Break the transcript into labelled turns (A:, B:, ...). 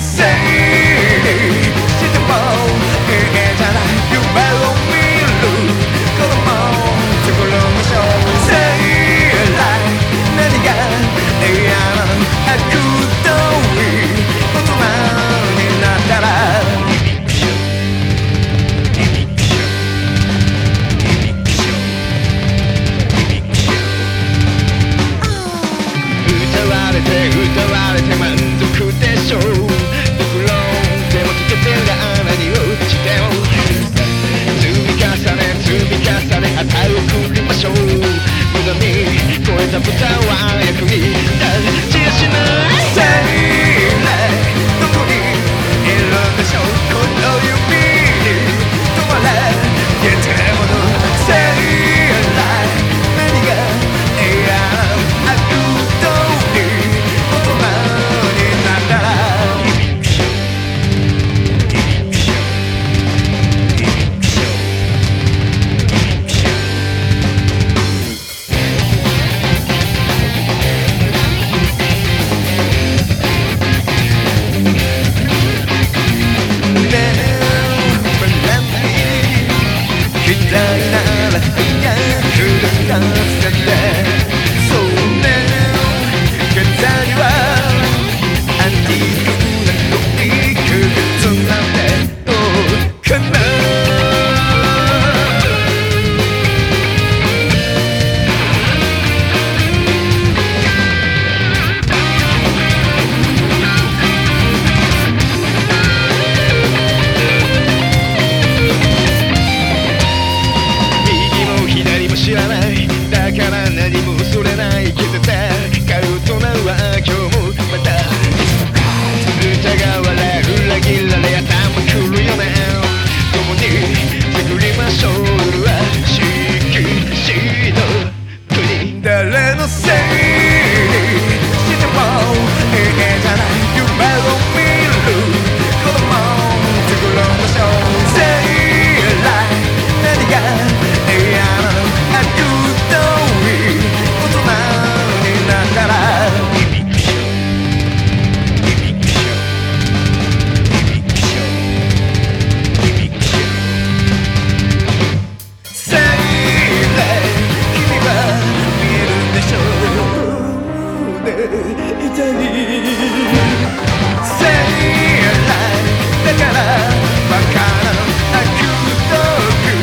A: say. Temple Tower 큰 だからバカな悪徳